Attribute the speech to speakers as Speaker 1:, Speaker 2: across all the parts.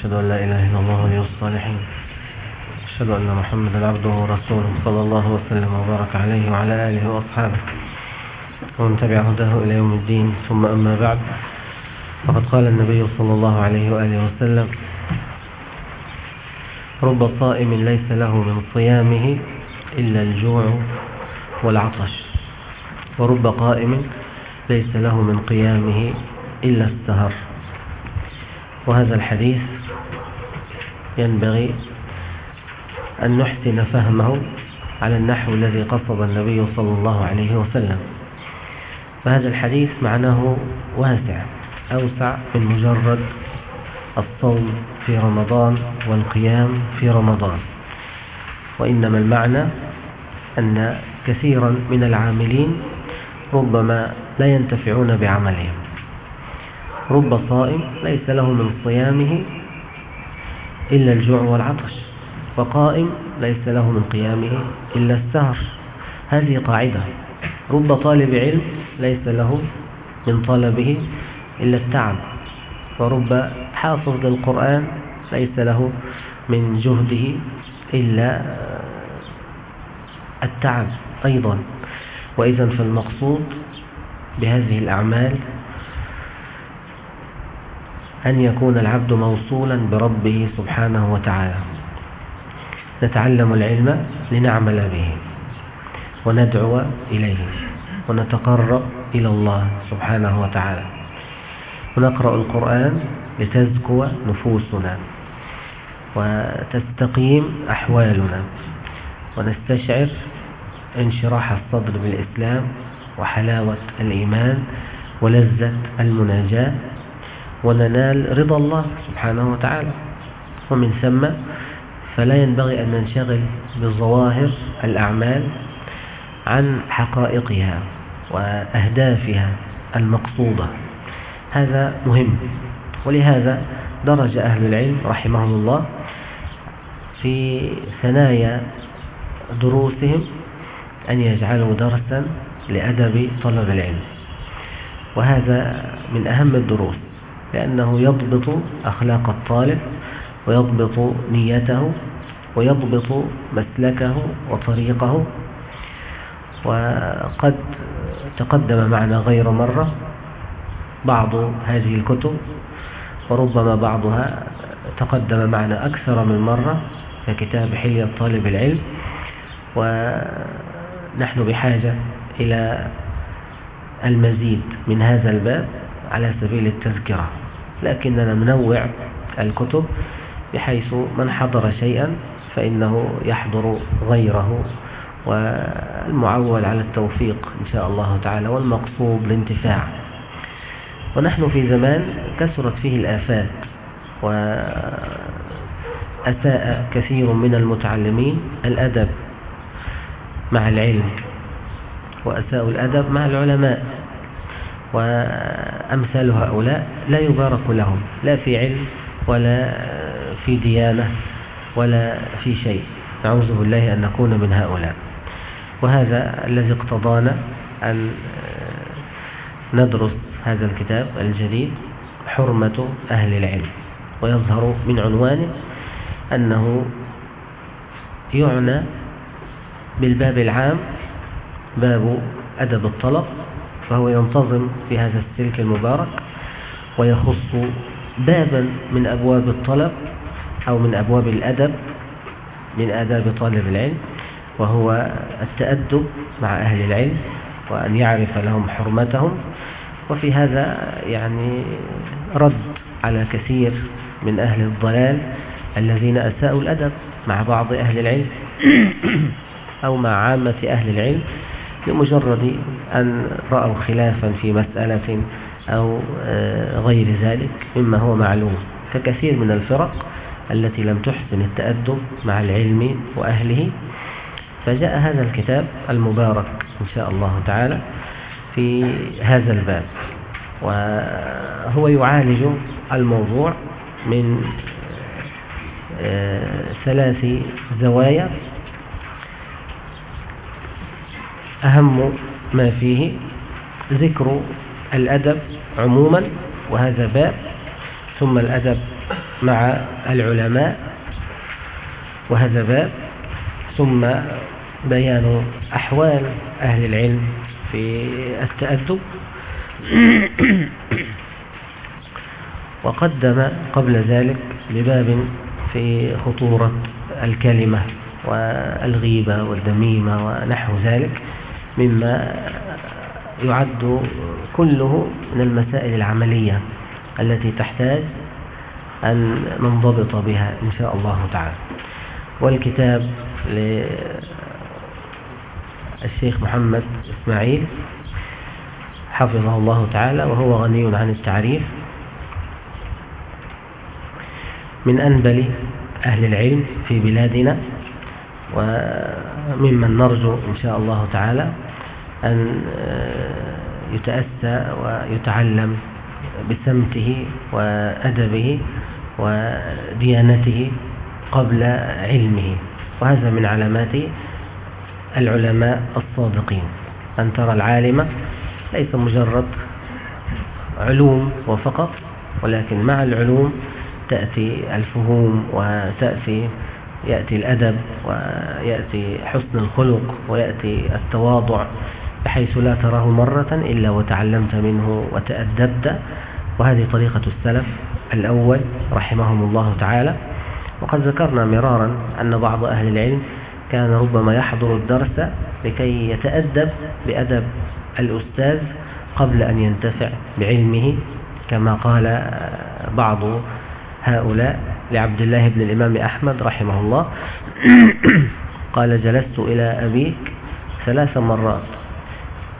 Speaker 1: وأشهد أن لا إله إلا الله ولي الصالحين. أشهد أن محمدا عبده ورسوله صلى الله وسلم وبارك عليه وعلى آله وأصحابه ومن تبع هداه إلى يوم الدين. ثم أما بعد فقد قال النبي صلى الله عليه وآله وسلم رب صائم ليس له من صيامه إلا الجوع والعطش ورب قائم ليس له من قيامه إلا السهر. وهذا الحديث ينبغي أن نحسن فهمه على النحو الذي قصد النبي صلى الله عليه وسلم. فهذا الحديث معناه واسع أوسع من مجرد الصوم في رمضان والقيام في رمضان. وإنما المعنى أن كثيرا من العاملين ربما لا ينتفعون بعملهم. رب صائم ليس له من صيامه إلا الجوع والعطش وقائم ليس له من قيامه إلا السهر. هذه قاعدة. رب طالب علم ليس له من طلبه إلا التعب. ورب حافظ للقرآن ليس له من جهده إلا التعب أيضا. وإذا فالمقصود بهذه الأعمال أن يكون العبد موصولا بربه سبحانه وتعالى. نتعلم العلم لنعمل به وندعو إليه ونتقرب إلى الله سبحانه وتعالى. ونقرأ القرآن لتزكو نفوسنا وتستقيم أحوالنا. ونستشعر انشراح الصدر بالإسلام وحلاوة الإيمان ولذة المناجاة وننال رضا الله سبحانه وتعالى. ومن ثم فلا ينبغي أن ننشغل بظواهر الأعمال عن حقائقها وأهدافها المقصودة. هذا مهم ولهذا درج أهل العلم رحمهم الله في ثنايا دروسهم أن يجعلوا درسا لأدب طلب العلم. وهذا من أهم الدروس. لأنه يضبط أخلاق الطالب ويضبط نيته ويضبط مسلكه وطريقه وقد تقدم معنا غير مرة بعض هذه الكتب وربما بعضها تقدم معنا أكثر من مرة ككتاب حلية طالب العلم. ونحن بحاجة إلى المزيد من هذا الباب على سبيل التذكرة. لكننا ننوع الكتب بحيث من حضر شيئا فإنه يحضر غيره والمعول على التوفيق إن شاء الله تعالى والمقصود الانتفاع. ونحن في زمان كثرت فيه الآفات وأساء كثير من المتعلمين الأدب مع العلم وأساءوا الأدب مع العلماء. وأمثال هؤلاء لا يبارك لهم لا في علم ولا في ديانة ولا في شيء. نعوذ بالله أن نكون من هؤلاء. وهذا الذي اقتضانا أن ندرس هذا الكتاب الجديد حرمة أهل العلم. ويظهر من عنوانه أنه يعنى بالباب العام باب أدب الطلب فهو ينتظم في هذا السلك المبارك ويخص بابا من أبواب الطلب أو من أبواب الأدب من آداب طالب العلم وهو التأدب مع أهل العلم وأن يعرف لهم حرمتهم. وفي هذا يعني رد على كثير من أهل الضلال الذين أساءوا الأدب مع بعض أهل العلم أو مع عامة أهل العلم. لمجرد أن رأوا خلافا في مسألة أو آه، غير ذلك مما هو معلوم. ككثير من الفرق التي لم تحسن التأدب مع العلم وأهله. فجاء هذا الكتاب المبارك إن شاء الله تعالى في هذا الباب. وهو يعالج الموضوع من آه، ثلاث زوايا. أهم ما فيه ذكر الأدب عموما وهذا باب ثم الأدب مع العلماء وهذا باب ثم بيان أحوال أهل العلم في التأدب. وقدم قبل ذلك لباب في خطورة الكلمة والغيبة والدميمة ونحو ذلك. مما يعد كله من المسائل العملية التي تحتاج أن ننضبط بها إن شاء الله تعالى. والكتاب للشيخ محمد إسماعيل حفظه الله تعالى وهو غني عن التعريف من أنبل أهل العلم في بلادنا وممن نرجو إن شاء الله تعالى أن يتأسى ويتعلم بسمته وأدبه وديانته قبل علمه. وهذا من علامات العلماء الصادقين. أن ترى العالم ليس مجرد علوم وفقط ولكن مع العلوم تأتي الفهوم وتأتي يأتي الأدب ويأتي حسن الخلق ويأتي التواضع بحيث لا تراه مرة إلا وتعلمت منه وتأدبت. وهذه طريقة السلف الأول رحمهم الله تعالى. وقد ذكرنا مرارا أن بعض أهل العلم كان ربما يحضر الدرس لكي يتأدب بأدب الأستاذ قبل أن ينتفع بعلمه كما قال بعض هؤلاء. لعبد الله بن الإمام أحمد رحمه الله قال جلست إلى أبيك ثلاث مرات.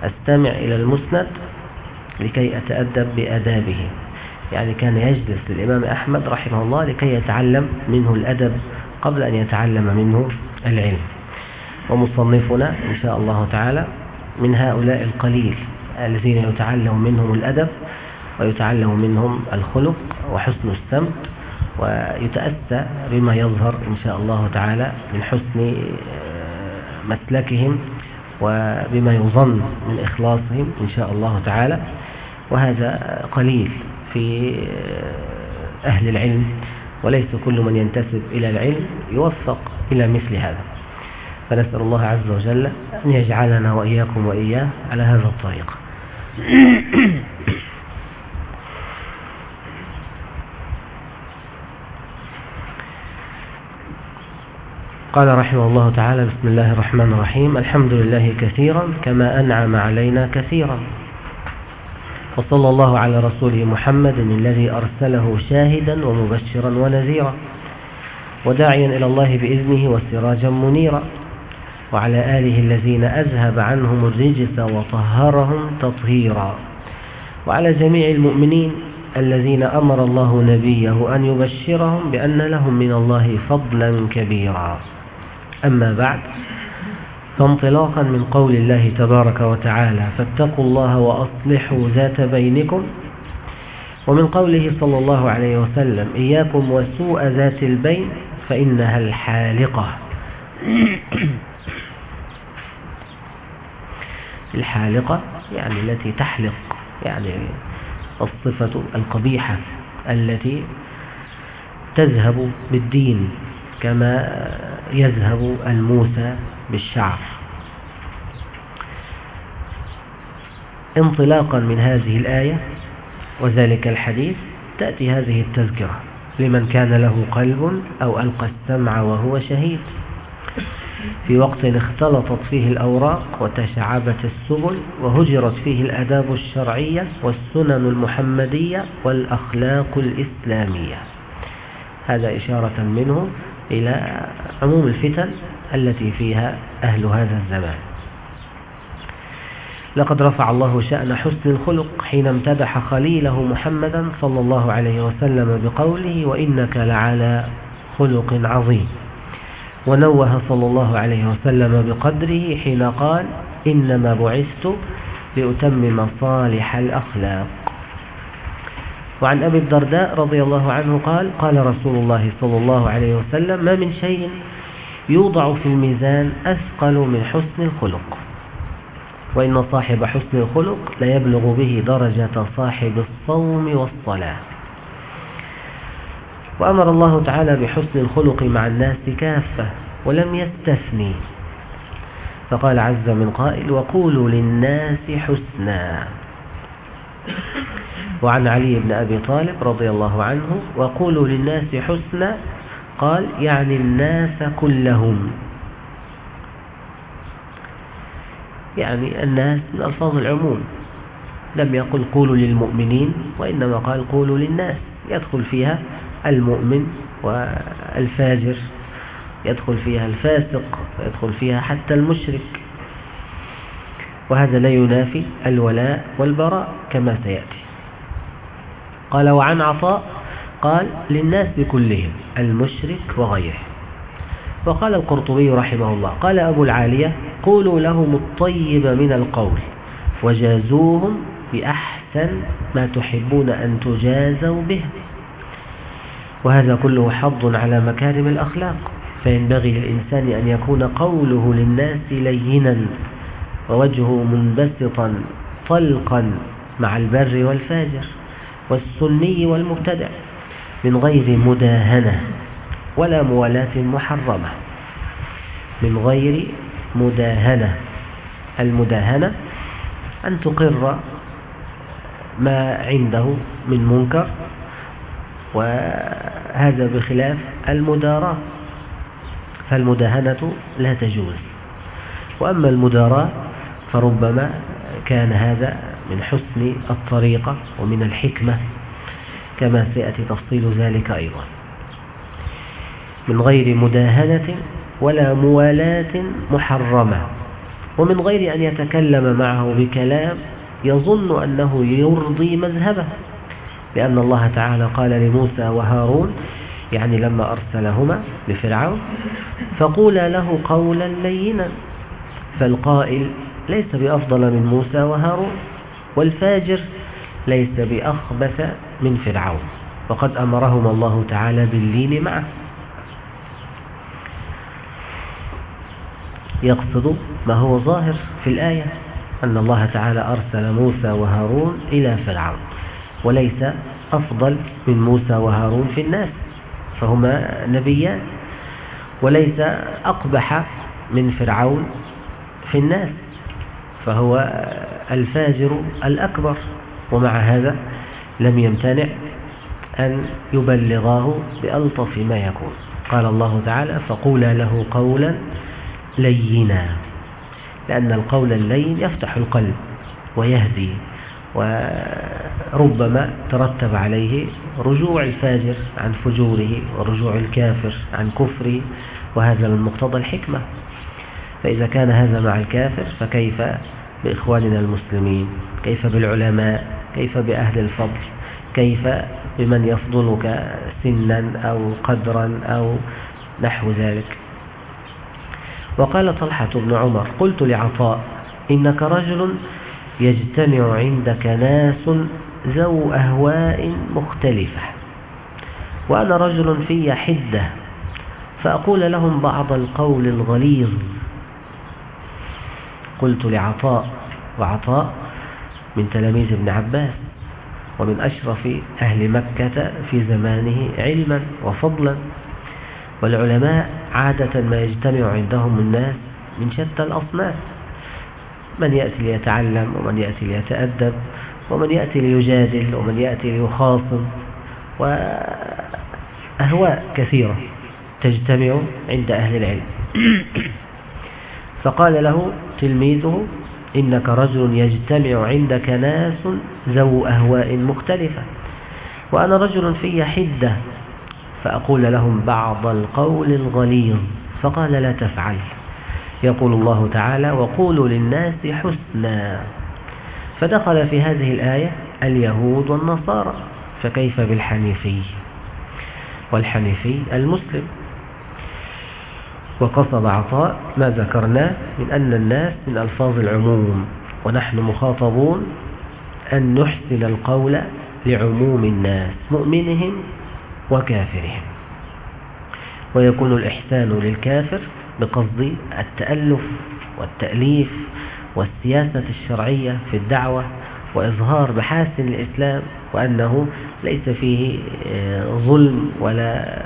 Speaker 1: أستمع إلى المسند لكي أتأدب بأدابه. يعني كان يجلس للإمام أحمد رحمه الله لكي يتعلم منه الأدب قبل أن يتعلم منه العلم. ومصنفنا إن شاء الله تعالى من هؤلاء القليل الذين يتعلم منهم الأدب ويتعلم منهم الخلق وحسن السمت ويتأسى بما يظهر إن شاء الله تعالى من حسن آه، مسلكهم وبما يظن من إخلاصهم إن شاء الله تعالى. وهذا قليل في آه، أهل العلم وليس كل من ينتسب إلى العلم يوفق إلى مثل هذا. فنسأل الله عز وجل أن يجعلنا وإياكم وإياه على هذا الطريق. قال رحمه الله تعالى بسم الله الرحمن الرحيم الحمد لله كثيرا كما أنعم علينا كثيرا وصلى الله على رسوله محمد الذي أرسله شاهدا ومبشرا ونذيرا وداعيا إلى الله بإذنه وسراجا منيرا وعلى آله الذين أذهب عنهم الرجس وطهرهم تطهيرا وعلى جميع المؤمنين الذين أمر الله نبيه أن يبشرهم بأن لهم من الله فضلا كبيرا أما بعد فانطلاقا من قول الله تبارك وتعالى فاتقوا الله وأصلحوا ذات بينكم. ومن قوله صلى الله عليه وسلم إياكم وسوء ذات البين فإنها الحالقة. الحالقة يعني التي تحلق يعني الصفة القبيحة التي تذهب بالدين. كما يذهب الموسى بالشعر. انطلاقا من هذه الآية وذلك الحديث تأتي هذه التذكرة. لمن كان له قلب أو ألقى السمع وهو شهيد. في وقت اختلطت فيه الأوراق وتشعبت السبل وهجرت فيه الأداب الشرعية والسنن المحمدية والأخلاق الإسلامية. هذا إشارة منه إلى عموم الفتن التي فيها أهل هذا الزمان. لقد رفع الله شأن حسن الخلق حين امتدح خليله محمدا صلى الله عليه وسلم بقوله وإنك لعلى خلق عظيم. ونوه صلى الله عليه وسلم بقدره حين قال إنما بعثت لأتمم صالح الأخلاق. وعن أبي الدرداء رضي الله عنه قال قال رسول الله صلى الله عليه وسلم ما من شيء يوضع في الميزان أثقل من حسن الخلق وإن صاحب حسن الخلق لا يبلغ به درجة صاحب الصوم والصلاة. وأمر الله تعالى بحسن الخلق مع الناس كافة ولم يستثني. فقال عز من قائل وقولوا للناس حسنا. وعن علي بن أبي طالب رضي الله عنه وقولوا للناس حسنا قال يعني الناس كلهم. يعني الناس من ألفاظ العموم. لم يقل قولوا للمؤمنين وإنما قال قولوا للناس. يدخل فيها المؤمن والفاجر يدخل فيها الفاسق يدخل فيها حتى المشرك. وهذا لا ينافي الولاء والبراء كما سيأتي. قال وعن عطاء قال للناس كلهم المشرك وغيره. وقال القرطبي رحمه الله قال أبو العالية قولوا لهم الطيب من القول وجازوهم بأحسن ما تحبون أن تجازوا به. وهذا كله حظ على مكارم الأخلاق. فينبغي للإنسان أن يكون قوله للناس لينا. ووجهه منبسطا طلقا مع البر والفاجر والسني والمبتدع من غير مداهنة ولا موالاة محرمة. من غير مداهنة. المداهنة أن تقر ما عنده من منكر وهذا بخلاف المداراة. فالمداهنة لا تجوز. وأما المداراة فربما كان هذا من حسن الطريقة ومن الحكمة كما سيأتي تفصيل ذلك أيضا. من غير مداهنة ولا موالاة محرمة ومن غير أن يتكلم معه بكلام يظن أنه يرضي مذهبه لأن الله تعالى قال لموسى وهارون يعني لما أرسلهما لفرعون فقولا له قولا لينا فالقائل ليس بأفضل من موسى وهارون والفاجر ليس بأخبث من فرعون. وقد أمرهما الله تعالى باللين معه. يقصد ما هو ظاهر في الآية أن الله تعالى أرسل موسى وهارون إلى فرعون وليس أفضل من موسى وهارون في الناس فهما نبيان وليس أقبح من فرعون في الناس. فهو الفاجر الأكبر ومع هذا لم يمتنع أن يبلغاه بألطف ما يكون. قال الله تعالى فقولا له قولا لينا. لأن القول اللين يفتح القلب ويهدي وربما ترتب عليه رجوع الفاجر عن فجوره ورجوع الكافر عن كفره وهذا من مقتضى الحكمة. فإذا كان هذا مع الكافر فكيف بإخواننا المسلمين؟ كيف بالعلماء؟ كيف بأهل الفضل؟ كيف بمن يفضلك سنا أو قدرا أو نحو ذلك؟ وقال طلحة بن عمر قلت لعطاء إنك رجل يجتمع عندك ناس ذو أهواء مختلفة وأنا رجل في حدة فأقول لهم بعض القول الغليظ. قلت لعطاء وعطاء من تلاميذ ابن عباس ومن أشرف أهل مكة في زمانه علما وفضلا. والعلماء عادة ما يجتمع عندهم الناس من شتى الأصناف. من يأتي ليتعلم ومن يأتي ليتأدب ومن يأتي ليجادل ومن يأتي ليخاصم. وأهواء كثيرة تجتمع عند أهل العلم. فقال له تلميذه إنك رجل يجتمع عندك ناس ذو أهواء مختلفة وأنا رجل في حدة فأقول لهم بعض القول الغليظ فقال لا تفعل يقول الله تعالى وقولوا للناس حسنا فدخل في هذه الآية اليهود والنصارى فكيف بالحنيفي؟ والحنيفي المسلم وقصد عطاء ما ذكرناه من أن الناس من ألفاظ العموم ونحن مخاطبون أن نحسن القول لعموم الناس مؤمنهم وكافرهم. ويكون الإحسان للكافر بقصد التألف والتأليف والسياسة الشرعية في الدعوة وإظهار محاسن الإسلام وأنه ليس فيه آه، ظلم ولا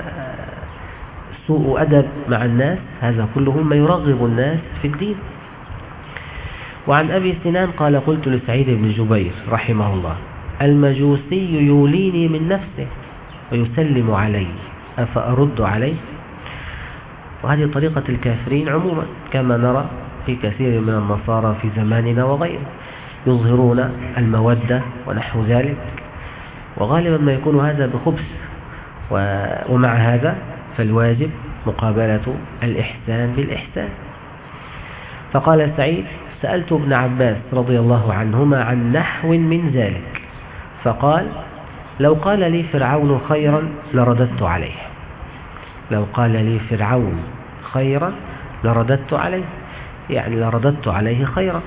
Speaker 1: سوء أدب مع الناس هذا كله ما يرغب الناس في الدين. وعن أبي سنان قال قلت لسعيد بن جبير رحمه الله المجوسي يوليني من نفسه ويسلم علي أفأرد عليه؟ وهذه طريقة الكافرين عموما كما نرى في كثير من النصارى في زماننا وغيره يظهرون المودة ونحو ذلك. وغالبا ما يكون هذا بخبث ومع هذا فالواجب مقابلة الإحسان بالإحسان. فقال سعيد سألت ابن عباس رضي الله عنهما عن نحو من ذلك فقال لو قال لي فرعون خيرا لرددت عليه. لو قال لي فرعون خيرا لرددت عليه يعني لرددت عليه خيرا.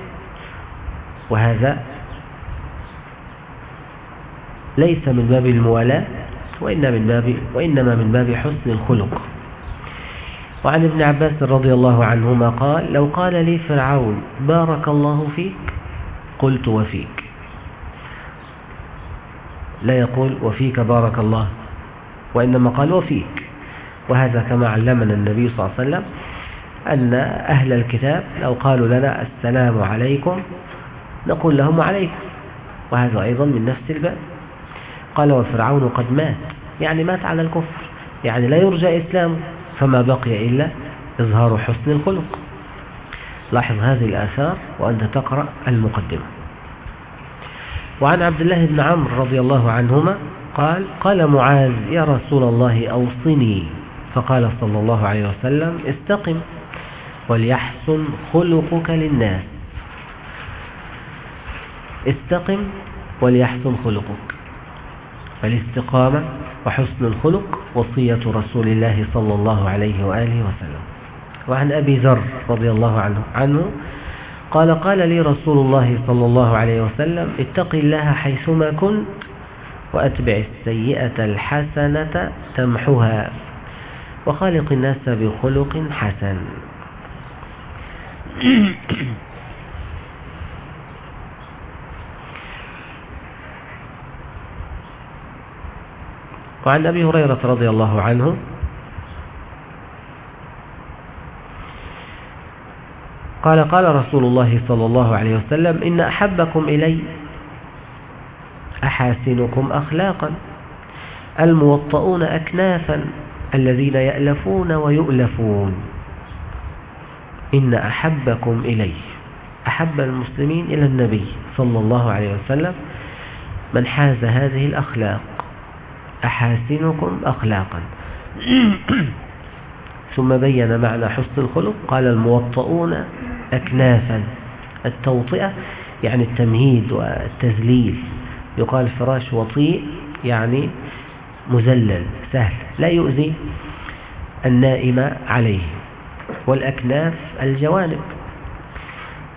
Speaker 1: وهذا ليس من باب الموالاة وإنما من باب, وإنما من باب حسن الخلق. وعن ابن عباس رضي الله عنهما قال لو قال لي فرعون بارك الله فيك قلت وفيك. لا يقول وفيك بارك الله وإنما قال وفيك. وهذا كما علمنا النبي صلى الله عليه وسلم أن أهل الكتاب لو قالوا لنا السلام عليكم نقول لهم عليكم. وهذا أيضا من نفس الباب. قال وفرعون قد مات. يعني مات على الكفر. يعني لا يرجى إسلامه. فما بقي إلا إظهار حسن الخلق. لاحظ هذه الآثار وأنت تقرأ المقدمة. وعن عبد الله بن عمرو رضي الله عنهما قال قال معاذ يا رسول الله أوصني. فقال صلى الله عليه وسلم استقم وليحسن خلقك للناس. استقم وليحسن خلقك. فالاستقامة وحسن الخلق وصية رسول الله صلى الله عليه وآله وسلم. وعن أبي ذر رضي الله عنه عنه قال قال لي رسول الله صلى الله عليه وسلم اتق الله حيثما كنت وأتبع السيئة الحسنة تمحها وخالق الناس بخلق حسن. وعن أبي هريرة رضي الله عنه قال قال رسول الله صلى الله عليه وسلم إن أحبكم إلي أحاسنكم أخلاقا الموطؤون أكنافا الذين يألفون ويؤلفون إن أحبكم إلي أحب المسلمين إلى النبي صلى الله عليه وسلم من حاز هذه الأخلاق أحاسنكم أخلاقا. ثم بين معنى حسن الخلق. قال الموطؤون أكنافا. التوطئة يعني التمهيد والتذليل. يقال فراش وطيء يعني مزلل سهل لا يؤذي النائم عليه. والأكناف الجوانب.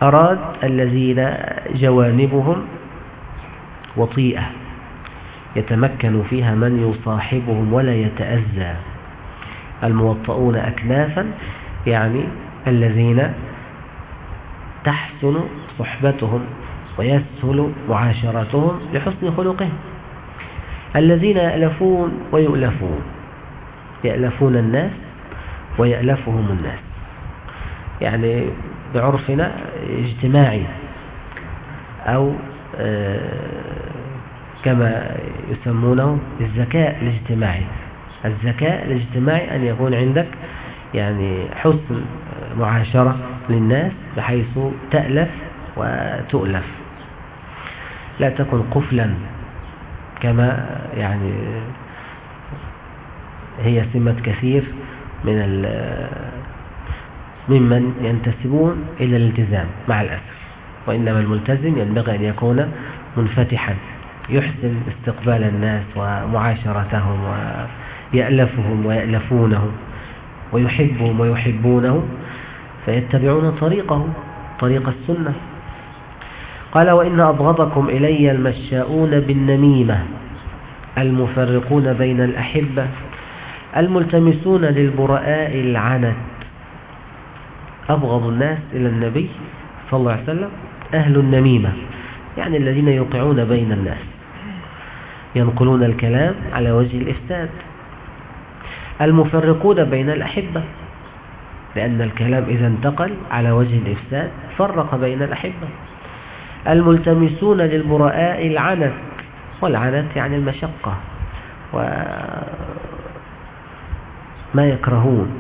Speaker 1: أراد الذين جوانبهم وطيئة. يتمكن فيها من يصاحبهم ولا يتأذى. الموطؤون أكنافا يعني الذين تحسن صحبتهم ويسهل معاشرتهم لحسن خلقهم. الذين يألفون ويؤلفون يألفون الناس ويألفهم الناس. يعني بعرفنا اجتماعي أو آه، كما يسمونه الذكاء الاجتماعي. الذكاء الاجتماعي أن يكون عندك يعني حسن معاشرة للناس بحيث تألف وتؤلف. لا تكن قفلا كما يعني هي سمة كثير من ممن ينتسبون إلى الالتزام مع الأسف. وإنما الملتزم ينبغي أن يكون منفتحا. يحسن استقبال الناس ومعاشرتهم ويألفهم ويألفونه ويحبهم ويحبونه فيتبعون طريقه طريق السنة. قال وإن أبغضكم إلي المشاؤون بالنميمة المفرقون بين الأحبة الملتمسون للبراء العنت. أبغض الناس إلى النبي صلى الله عليه وسلم أهل النميمة يعني الذين يوقعون بين الناس. ينقلون الكلام على وجه الإفساد. المفرقون بين الأحبة لأن الكلام إذا انتقل على وجه الإفساد فرق بين الأحبة. الملتمسون للبراء العنت والعنت يعني المشقة وما يكرهون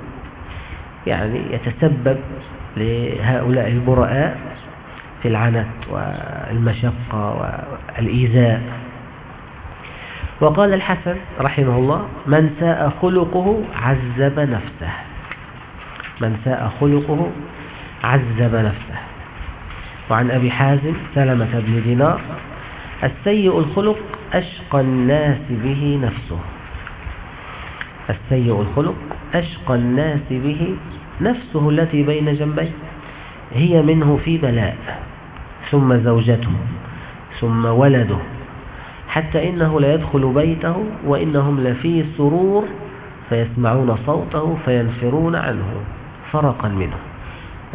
Speaker 1: يعني يتسبب لهؤلاء البراء في العنت والمشقة والإيذاء. وقال الحسن رحمه الله من ساء خلقه عذب نفسه. من ساء خلقه عذب نفسه. وعن أبي حازم سلمة بن دينار السيء الخلق أشقى الناس به نفسه. السيء الخلق أشقى الناس به نفسه التي بين جنبيه هي منه في بلاء ثم زوجته ثم ولده حتى إنه لا يدخل بيته وإنهم لفي سرور فيسمعون صوته فينفرون عنه فرقا منه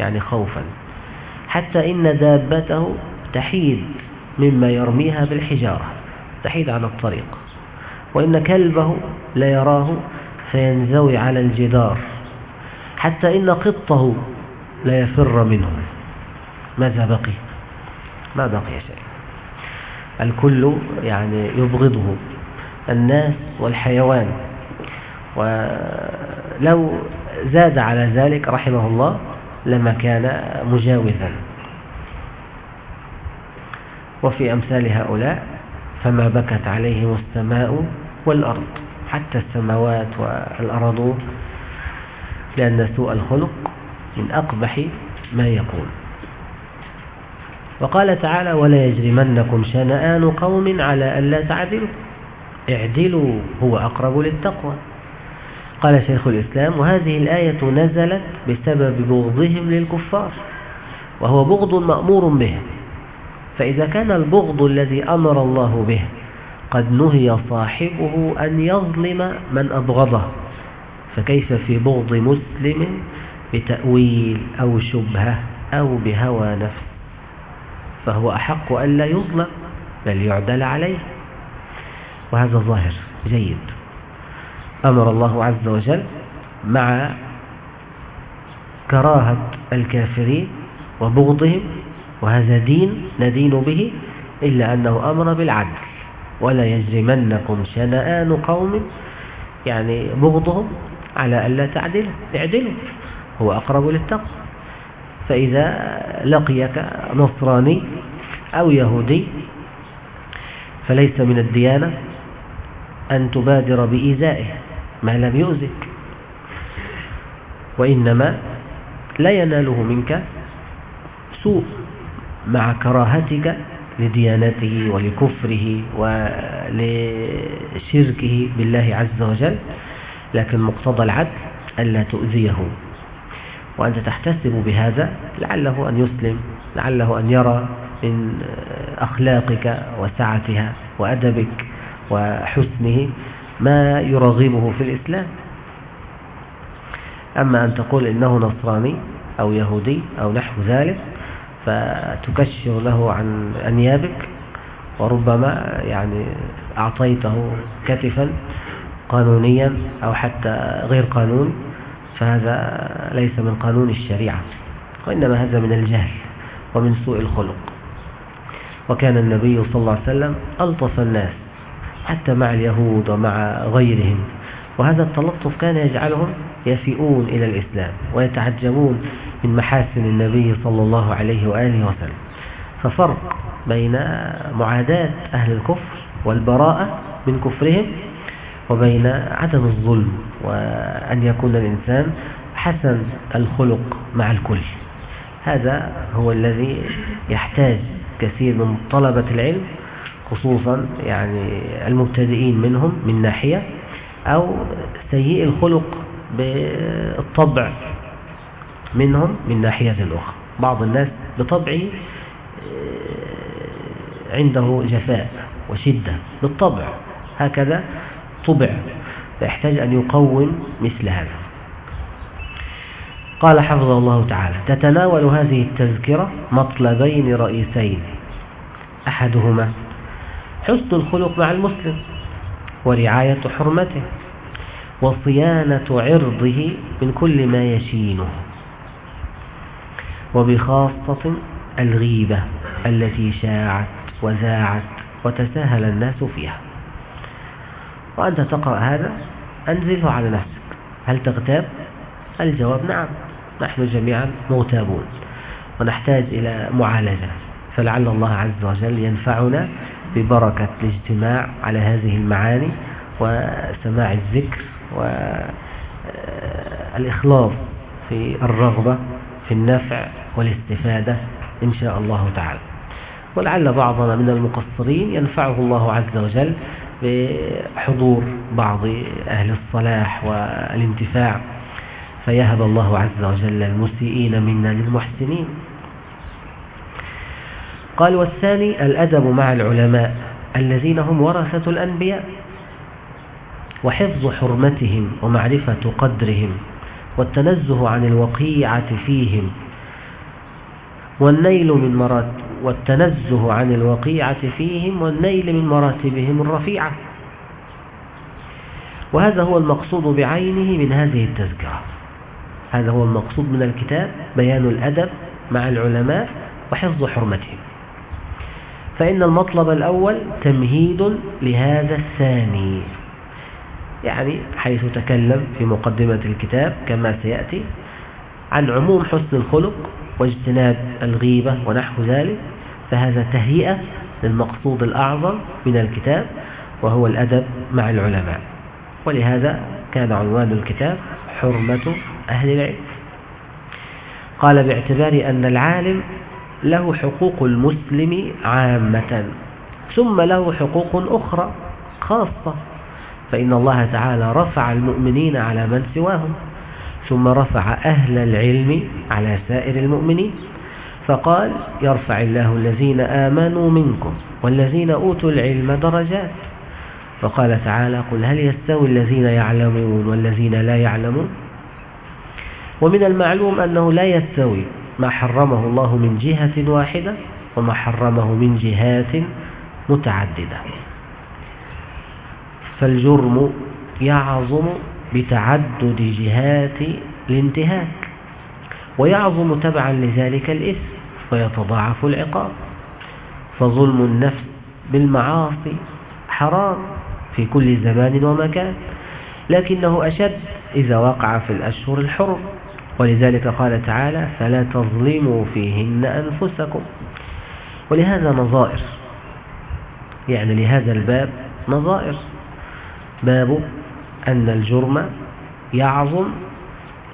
Speaker 1: يعني خوفا. حتى إن دابته تحيد مما يرميها بالحجارة تحيد عن الطريق. وإن كلبه لا يراه فينزوي على الجدار. حتى إن قطه لا يفر منه. ماذا بقي؟ ما بقي شيء. الكل يعني يبغضه الناس والحيوان. ولو زاد على ذلك رحمه الله لما كان مجاوزا. وفي أمثال هؤلاء فما بكت عليهم السماء والأرض حتى السماوات والأرض لأن سوء الخلق من أقبح ما يكون وقال تعالى ولا يجرمنكم شنآن قوم على ألا تعدلوا. اعدلوا هو أقرب للتقوى. قال شيخ الإسلام وهذه الآية نزلت بسبب بغضهم للكفار وهو بغض مأمور به. فإذا كان البغض الذي أمر الله به قد نهي صاحبه أن يظلم من أبغضه. فكيف في بغض مسلم بتأويل أو شبهة أو بهوى نفس فهو أحق أن لا يظلم بل يعدل عليه. وهذا ظاهر جيد. أمر الله عز وجل مع كراهة الكافرين وبغضهم وهذا دين ندين به إلا أنه أمر بالعدل. ولا يجرمنكم شنآن قوم يعني بغضهم على ألا تعدلوا اعدلوا هو أقرب للتقوى. فإذا لقيك نصراني أو يهودي فليس من الديانة أن تبادر بإيذائه ما لم يؤذك. وإنما لا يناله منك سوء مع كراهتك لديانته ولكفره ولشركه بالله عز وجل لكن مقتضى العدل ألا تؤذيه. وأنت تحتسب بهذا لعله أن يسلم لعله أن يرى من أخلاقك وسعتها وأدبك وحسنه ما يرغبه في الإسلام. أما أن تقول إنه نصراني أو يهودي أو نحو ذلك فتكشر له عن أنيابك وربما يعني أعطيته كتفا قانونيا أو حتى غير قانون فهذا ليس من قانون الشريعة وإنما هذا من الجهل ومن سوء الخلق. وكان النبي صلى الله عليه وسلم ألطف الناس حتى مع اليهود ومع غيرهم. وهذا التلطف كان يجعلهم يفيئون إلى الإسلام ويتعجبون من محاسن النبي صلى الله عليه وآله وسلم. ففرق بين معاداة أهل الكفر والبراءة من كفرهم وبين عدم الظلم وأن يكون الإنسان حسن الخلق مع الكل. هذا هو الذي يحتاج كثير من طلبة العلم خصوصا يعني المبتدئين منهم من ناحية أو سيء الخلق بالطبع منهم من ناحية أخرى. بعض الناس بطبعه آه، عنده جفاء وشدة بالطبع. هكذا طبع فيحتاج أن يقوم مثل هذا. قال حفظه الله تعالى تتناول هذه التذكرة مطلبين رئيسين. أحدهما حسن الخلق مع المسلم ورعاية حرمته وصيانة عرضه من كل ما يشينه وبخاصة الغيبة التي شاعت وزاعت وتساهل الناس فيها. وأنت تقرأ هذا أنزله على نفسك. هل تغتاب؟ الجواب نعم. نحن جميعا مغتابون ونحتاج إلى معالجة فلعل الله عز وجل ينفعنا ببركة الاجتماع على هذه المعاني وسماع الذكر والإخلاص في الرغبة في النفع والاستفادة إن شاء الله تعالى. ولعل بعضنا من المقصرين ينفعه الله عز وجل بحضور بعض أهل الصلاح والانتفاع فيهب الله عز وجل المسيئين منا للمحسنين. قال والثاني الأدب مع العلماء الذين هم ورثة الأنبياء وحفظ حرمتهم ومعرفة قدرهم والتنزه عن الوقيعة فيهم والنيل من مراتب والتنزه عن الوقيعة فيهم والنيل من مراتبهم الرفيعة. وهذا هو المقصود بعينه من هذه التذكرة. هذا هو المقصود من الكتاب بيان الأدب مع العلماء وحفظ حرمتهم. فإن المطلب الأول تمهيد لهذا الثاني. يعني حيث تكلم في مقدمة الكتاب كما سيأتي عن عموم حسن الخلق واجتناب الغيبة ونحو ذلك فهذا تهيئة للمقصود الأعظم من الكتاب وهو الأدب مع العلماء. ولهذا كان عنوان الكتاب حرمة أهل العلم. قال باعتبار أن العالم له حقوق المسلم عامة ثم له حقوق أخرى خاصة فإن الله تعالى رفع المؤمنين على من سواهم ثم رفع أهل العلم على سائر المؤمنين فقال يرفع الله الذين آمنوا منكم والذين أوتوا العلم درجات. وقال تعالى قل هل يستوي الذين يعلمون والذين لا يعلمون؟ ومن المعلوم أنه لا يستوي ما حرمه الله من جهة واحدة وما حرمه من جهات متعددة. فالجرم يعظم بتعدد جهات الانتهاك ويعظم تبعا لذلك الإثم ويتضاعف العقاب. فظلم النفس بالمعاصي حرام في كل زمان ومكان لكنه أشد إذا وقع في الأشهر الحرم. ولذلك قال تعالى فلا تظلموا فيهن أنفسكم ولهذا نظائر يعني لهذا الباب نظائر باب أن الجرم يعظم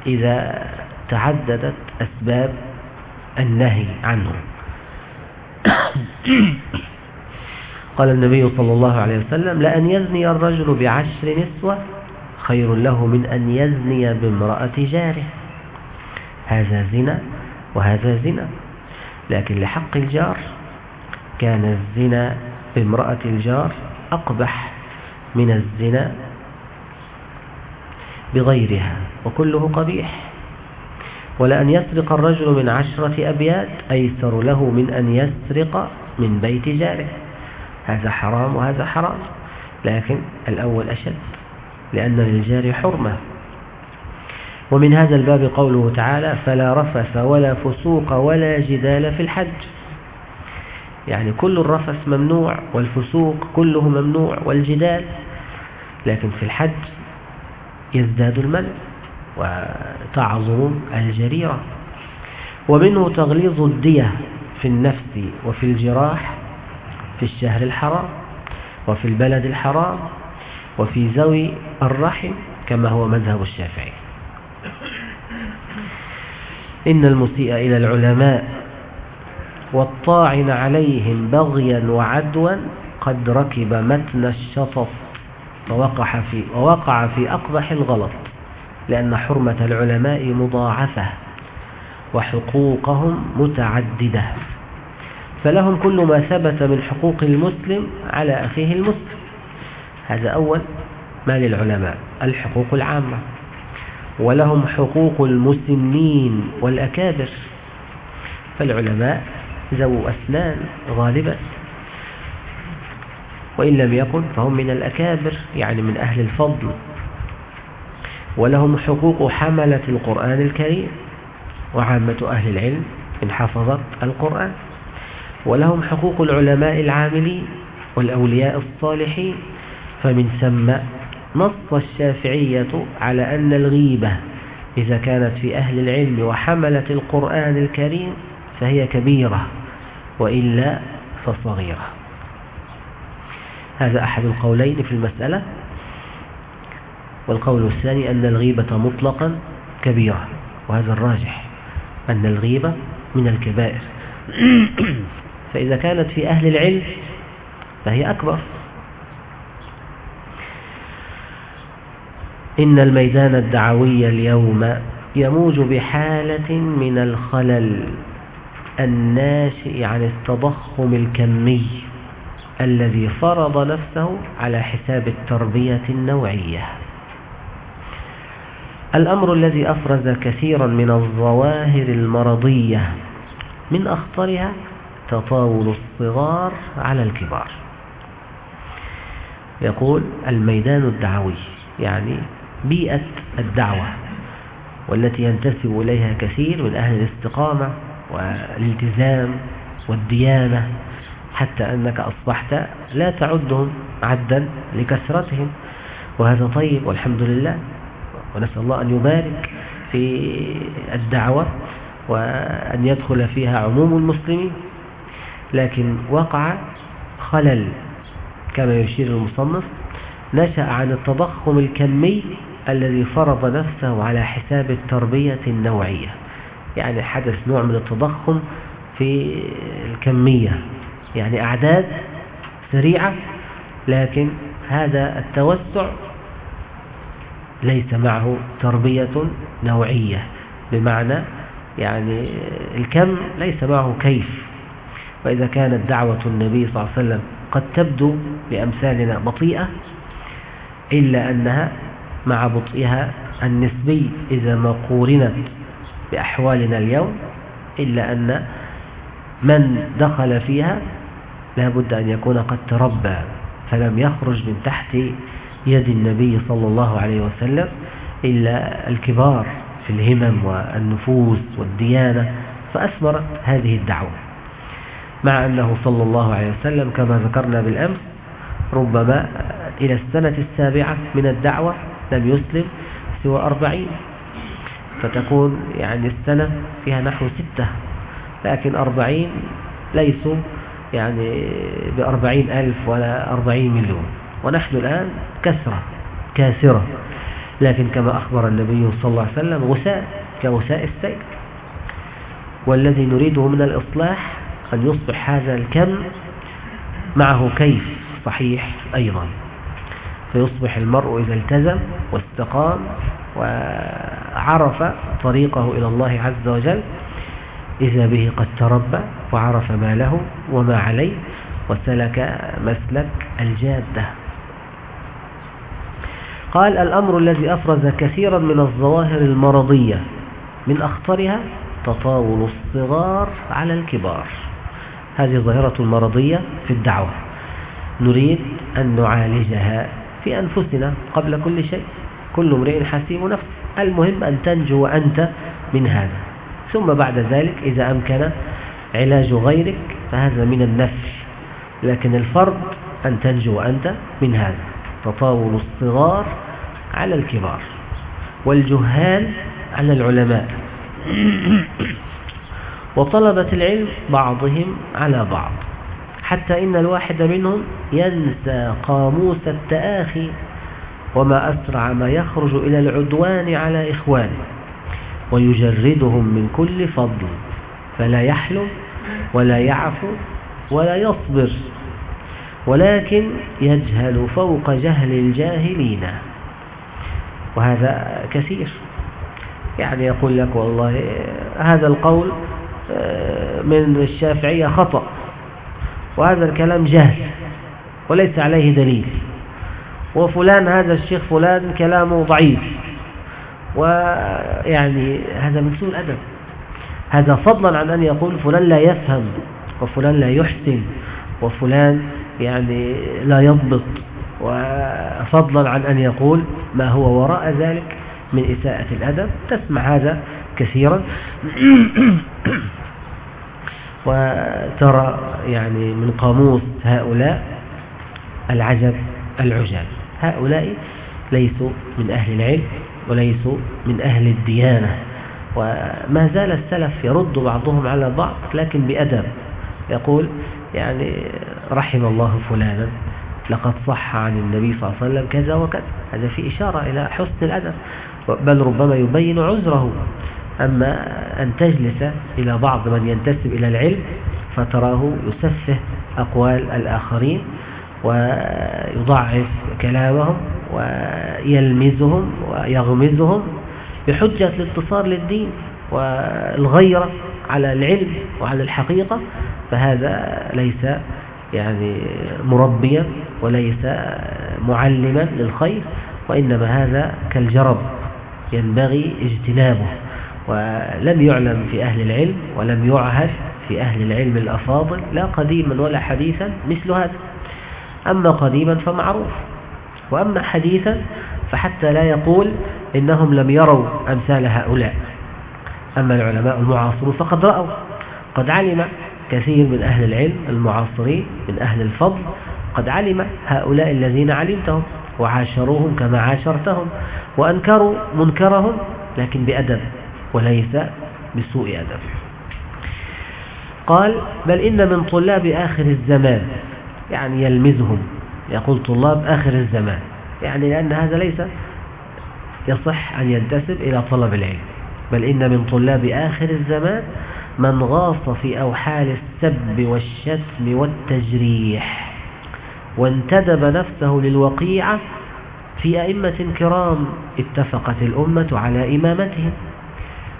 Speaker 1: إذا تعددت أسباب النهي عنه. قال النبي صلى الله عليه وسلم لأن يزني الرجل بعشر نسوة خير له من أن يزني بامرأة جاره. هذا زنا وهذا زنا. لكن لحق الجار كان الزنا بامرأة الجار أقبح من الزنا بغيرها وكله قبيح. ولأن يسرق الرجل من عشرة أبيات أيسر له من أن يسرق من بيت جاره. هذا حرام وهذا حرام لكن الأول أشد لأن للجار حرمة. ومن هذا الباب قوله تعالى فلا رفث ولا فسوق ولا جدال في الحج. يعني كل الرفث ممنوع والفسوق كله ممنوع والجدال لكن في الحج يزداد المنع وتعظم الجريرة. ومنه تغليظ الدية في النفس وفي الجراح في الشهر الحرام وفي البلد الحرام وفي ذوي الرحم كما هو مذهب الشافعي. إن المسيء إلى العلماء والطاعن عليهم بغيا وعدوا قد ركب متن الشطط ووقع في, ووقع في أقبح الغلط لأن حرمة العلماء مضاعفة وحقوقهم متعددة. فلهم كل ما ثبت من حقوق المسلم على أخيه المسلم. هذا أول ما للعلماء الحقوق العامة. ولهم حقوق المسنين والأكابر. فالعلماء ذو أسنان غالبا. وإن لم يكن فهم من الأكابر يعني من أهل الفضل. ولهم حقوق حملة القرآن الكريم. وعامة أهل العلم إن حفظت القرآن. ولهم حقوق العلماء العاملين والأولياء الصالحين. فمن ثم نص الشافعية على أن الغيبة إذا كانت في أهل العلم وحملة القرآن الكريم فهي كبيرة وإلا فصغيرة. هذا أحد القولين في المسألة. والقول الثاني أن الغيبة مطلقا كبيرة وهذا الراجح أن الغيبة من الكبائر. فإذا كانت في أهل العلم فهي أكبر. إن الميدان الدعوي اليوم يموج بحالة من الخلل الناشئ عن التضخم الكمي الذي فرض نفسه على حساب التربية النوعية. الأمر الذي أفرز كثيرا من الظواهر المرضية من أخطرها تطاول الصغار على الكبار. يقول الميدان الدعوي يعني بيئة الدعوة والتي ينتسب إليها كثير من أهل الاستقامة والالتزام والديانة حتى أنك أصبحت لا تعدهم عدا لكثرتهم. وهذا طيب والحمد لله. ونسأل الله أن يبارك في الدعوة وأن يدخل فيها عموم المسلمين. لكن وقع خلل كما يشير المصنف نشأ عن التضخم الكمي الذي فرض نفسه على حساب التربية النوعية. يعني حدث نوع من التضخم في الكمية. يعني أعداد سريعة لكن هذا التوسع ليس معه تربية نوعية. بمعنى يعني الكم ليس معه كيف. وإذا كانت دعوة النبي صلى الله عليه وسلم قد تبدو لأمثالنا بطيئة إلا أنها مع بطئها النسبي إذا ما قورنت بأحوالنا اليوم إلا أن من دخل فيها لا بد أن يكون قد تربى فلم يخرج من تحت يد النبي صلى الله عليه وسلم إلا الكبار في الهمم والنفوس والديانة فأثمرت هذه الدعوة. مع أنه صلى الله عليه وسلم كما ذكرنا بالأمس ربما إلى السنة السابعة من الدعوة لم يسلم سوى أربعين. فتكون يعني السنة فيها نحو ستة لكن أربعين ليسوا يعني بأربعين ألف ولا أربعين مليون. ونحن الآن كثرة كاسرة. لكن كما أخبر النبي صلى الله عليه وسلم غساء كغساء السيل والذي نريده من الإصلاح أن يصبح هذا الكم معه كيف؟ صحيح أيضا. فيصبح المرء إذا التزم واستقام وعرف طريقه إلى الله عز وجل إذا به قد تربى وعرف ما له وما عليه وسلك مسلك الجادة. قال الأمر الذي أفرز كثيرا من الظواهر المرضية من أخطرها تطاول الصغار على الكبار. هذه ظاهرة مرضية في الدعوة. نريد أن نعالجها في أنفسنا قبل كل شيء. كل امرئ حسيب نفسه المهم أن تنجو أنت من هذا. ثم بعد ذلك إذا أمكن علاج غيرك فهذا من النفس. لكن الفرض أن تنجو أنت من هذا. تطاول الصغار على الكبار والجهال على العلماء. وطلبة العلم بعضهم على بعض. حتى إن الواحد منهم ينسى قاموس التآخي وما أسرع ما يخرج إلى العدوان على إخوانه ويجردهم من كل فضل فلا يحلم ولا يعفو ولا يصبر ولكن يجهل فوق جهل الجاهلين. وهذا كثير. يعني يقول لك والله هذا القول آه، من الشافعية خطأ. وهذا الكلام جهل وليس عليه دليل وفلان هذا الشيخ فلان كلامه ضعيف ويعني هذا من سوء الأدب هذا فضلا عن أن يقول فلان لا يفهم وفلان لا يحسن وفلان يعني لا يضبط وفضلا عن أن يقول ما هو وراء ذلك من إساءة الأدب تسمع هذا كثيرا وترى يعني من قاموس هؤلاء العجب العجاب. هؤلاء ليسوا من أهل العلم وليسوا من أهل الديانة وما زال السلف يرد بعضهم على بعض لكن بأدب. يقول يعني رحم الله فلانا لقد صح عن النبي صلى الله عليه وسلم كذا وكذا. هذا في إشارة إلى حسن الأدب بل ربما يبين عذره. أما أن تجلس إلى بعض من ينتسب إلى العلم فتراه يسفه أقوال الآخرين ويضعف كلامهم ويلمزهم ويغمزهم بحجة الانتصار للدين والغيرة على العلم وعلى الحقيقة فهذا ليس يعني مربيا وليس معلما للخير وإنما هذا كالجرب ينبغي اجتنابه. ولم يعلم في أهل العلم ولم يعهد في أهل العلم الأفاضل لا قديما ولا حديثا مثل هذا. أما قديما فمعروف. وأما حديثا فحتى لا يقول إنهم لم يروا أمثال هؤلاء. أما العلماء المعاصرون فقد رأوا. قد علم كثير من أهل العلم المعاصرين من أهل الفضل. قد علم هؤلاء الذين علمتهم وعاشروهم كما عاشرتهم وأنكروا منكرهم لكن بأدب. وليس بسوء أدب. قال بل إن من طلاب آخر الزمان يعني يلمزهم يقول طلاب آخر الزمان يعني لأن هذا ليس يصح أن ينتسب إلى طلب العلم. بل إن من طلاب آخر الزمان من غاص في أوحال السب والشتم والتجريح وانتدب نفسه للوقيعة في أئمة كرام اتفقت الأمة على إمامتهم.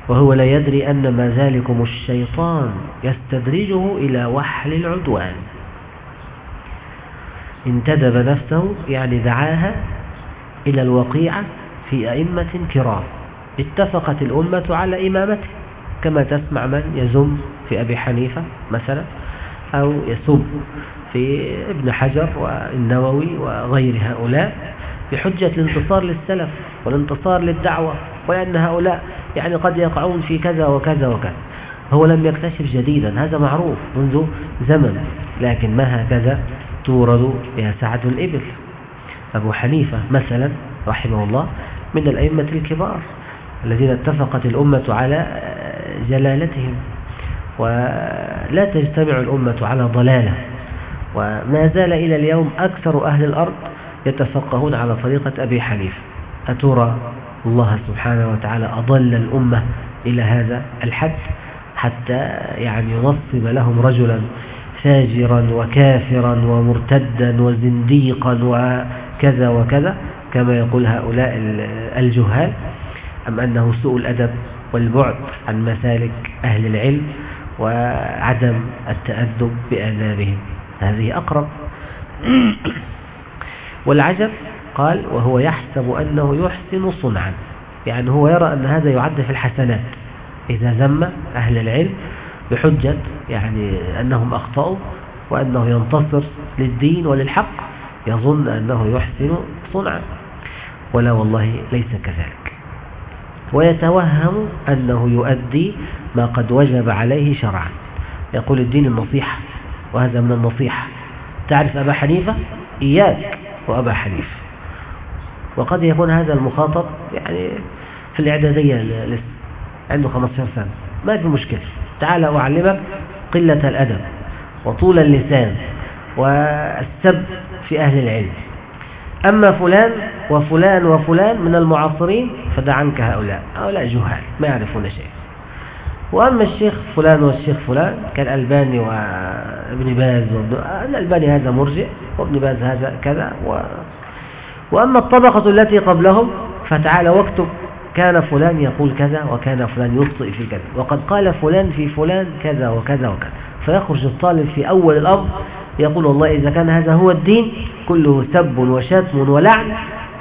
Speaker 1: وهو لا يدري أن ما ذلكم الشيطان يستدرجه إلى وحل العدوان. انتدب نفسه يعني دعاها إلى الوقيعة في أئمة كرام. اتفقت الأمة على إمامته كما تسمع من يزم في أبي حنيفة مثلا أو يسب في ابن حجر والنووي وغير هؤلاء بحجة الانتصار للسلف والانتصار للدعوة. وأن هؤلاء يعني قد يقعون في كذا وكذا وكذا. هو لم يكتشف جديدا هذا معروف منذ زمن لكن ما هكذا تورد يا سعد الإبل؟ أبو حنيفة مثلا رحمه الله من الأئمة الكبار الذين اتفقت الأمة على جلالتهم ولا تجتمع الأمة على ضلالة وما زال إلى اليوم أكثر أهل الأرض يتفقهون على طريقة أبي حنيفة. أترى الله سبحانه وتعالى أضل الأمة إلى هذا الحد حتى يعني ينصب لهم رجلا فاجرا وكافرا ومرتدا وزنديقا وكذا وكذا كما يقول هؤلاء الجهال. أم أنه سوء الأدب والبعد عن مسالك أهل العلم وعدم التأدب بآدابهم. هذه أقرب. والعجب قال وهو يحسب أنه يحسن صنعا يعني هو يرى أن هذا يعد في الحسنات. إذا ذم أهل العلم بحجة يعني أنهم أخطأوا وأنه ينتصر للدين وللحق يظن أنه يحسن صنعا. ولا والله ليس كذلك. ويتوهم أنه يؤدي ما قد وجب عليه شرعا. يقول الدين النصيحة وهذا من النصيحة. تعرف أبا حنيفة؟ إياك وأبا حنيفة. وقد يكون هذا المخاطب يعني في الإعدادية لسه عنده 15 سنة. ما في مشكلة. تعال أعلمك قلة الأدب وطول اللسان والسب في أهل العلم. أما فلان وفلان وفلان من المعاصرين فدع عنك هؤلاء. هؤلاء جهال ما يعرفون شيء وأما الشيخ فلان والشيخ فلان كالألباني وابن باز الألباني هذا مرجع وابن باز هذا كذا و... وأما الطبقة التي قبلهم فتعال واكتب كان فلان يقول كذا وكان فلان يخطئ في كذا وقد قال فلان في فلان كذا وكذا وكذا. فيخرج الطالب في أول الأمر يقول والله إذا كان هذا هو الدين كله سب وشتم ولعن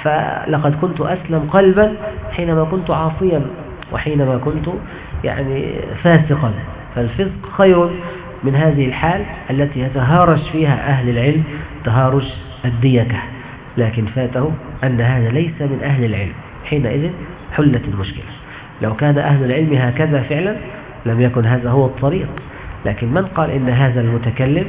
Speaker 1: فلقد كنت أسلم قلبا حينما كنت عاصيا وحينما كنت يعني فاسقا. فالفسق خير من هذه الحال التي يتهارش فيها أهل العلم تهارش الديكة. لكن فاته أن هذا ليس من أهل العلم. حينئذ حلت المشكلة. لو كان أهل العلم هكذا فعلا لم يكن هذا هو الطريق. لكن من قال إن هذا المتكلم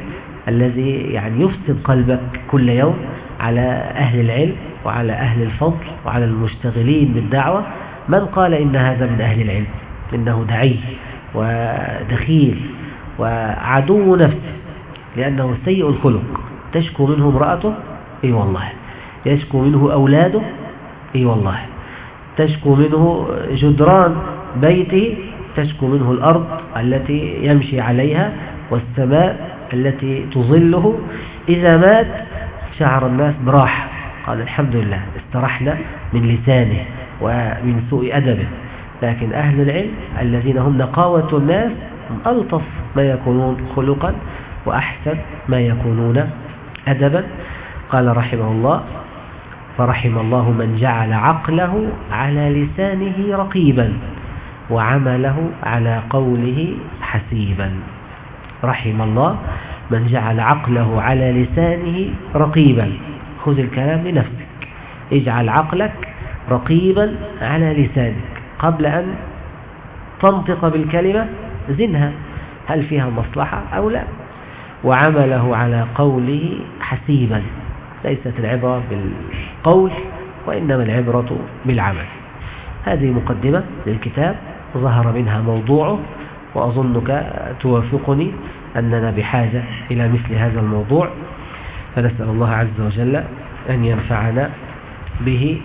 Speaker 1: الذي يعني يفسد قلبك كل يوم على أهل العلم وعلى أهل الفضل وعلى المشتغلين بالدعوة من قال إن هذا من أهل العلم؟ إنه دعي ودخيل وعدو نفسه لأنه سيء الخلق. تشكو منه امرأته؟ إي والله. يشكو منه أولاده؟ إي والله. تشكو منه جدران بيته تشكو منه الأرض التي يمشي عليها والسماء التي تظله. إذا مات شعر الناس براحة. قال الحمد لله استرحنا من لسانه ومن سوء أدبه. لكن أهل العلم الذين هم نقاوة الناس ألطف ما يكونون خلقا وأحسن ما يكونون أدبا. قال رحمه الله فرحم الله من جعل عقله على لسانه رقيبا وعمله على قوله حسيبا. رحم الله من جعل عقله على لسانه رقيبا. خذ الكلام لنفسك. اجعل عقلك رقيبا على لسانك. قبل أن تنطق بالكلمة زنها. هل فيها مصلحة أو لا؟ وعمله على قوله حسيبا. ليست العبرة بالقول وإنما العبرة بالعمل. هذه مقدمة للكتاب ظهر منها موضوعه وأظنك توافقني أننا بحاجة إلى مثل هذا الموضوع. فنسأل الله عز وجل أن ينفعنا به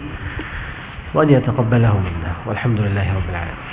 Speaker 1: وأن يتقبله منا. والحمد لله رب العالمين.